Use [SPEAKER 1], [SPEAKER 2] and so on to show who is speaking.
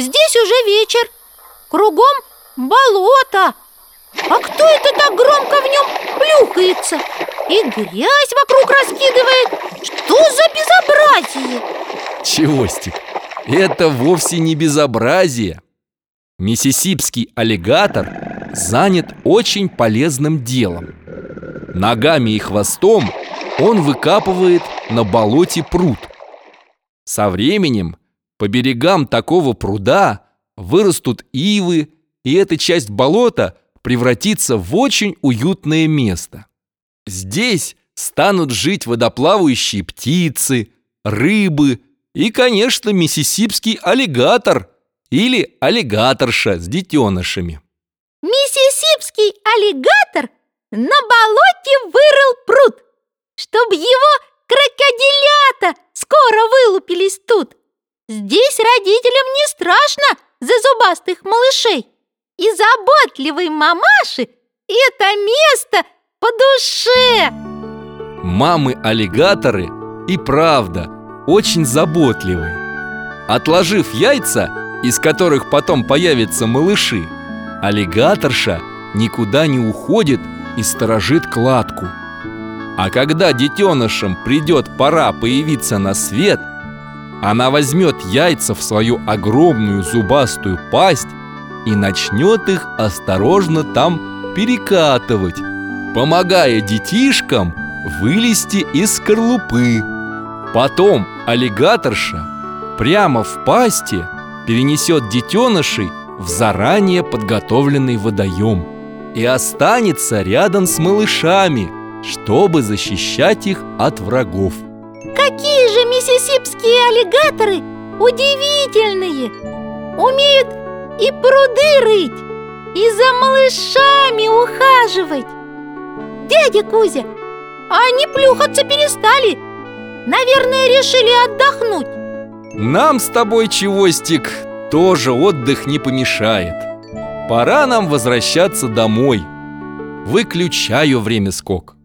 [SPEAKER 1] здесь уже вечер. Кругом болото. А кто это так громко в нем плюхается? И грязь вокруг раскидывает. Что за безобразие?
[SPEAKER 2] Чевостик, это вовсе не безобразие. Миссисипский аллигатор занят очень полезным делом. Ногами и хвостом он выкапывает на болоте пруд. Со временем по берегам такого пруда вырастут ивы И эта часть болота превратится в очень уютное место Здесь станут жить водоплавающие птицы, рыбы и, конечно, миссисипский аллигатор или аллигаторша с детенышами.
[SPEAKER 1] Миссисипский аллигатор на болоте вырыл пруд, чтобы его крокодилята скоро вылупились тут. Здесь родителям не страшно за зубастых малышей, и заботливой мамаши это место по душе.
[SPEAKER 2] Мамы-аллигаторы и правда очень заботливые. Отложив яйца, из которых потом появятся малыши, аллигаторша никуда не уходит и сторожит кладку. А когда детенышам придет пора появиться на свет, она возьмет яйца в свою огромную зубастую пасть и начнет их осторожно там перекатывать, помогая детишкам вылезти из скорлупы. Потом аллигаторша прямо в пасти перенесет детенышей в заранее подготовленный водоем и останется рядом с малышами, чтобы защищать их от врагов.
[SPEAKER 1] Какие миссисипские аллигаторы удивительные! Умеют и пруды рыть, и за малышами ухаживать. Дядя Кузя, они плюхаться перестали. Наверное, решили отдохнуть.
[SPEAKER 2] Нам с тобой, Чевостик, тоже отдых не помешает. Пора нам возвращаться домой. Выключаю время скок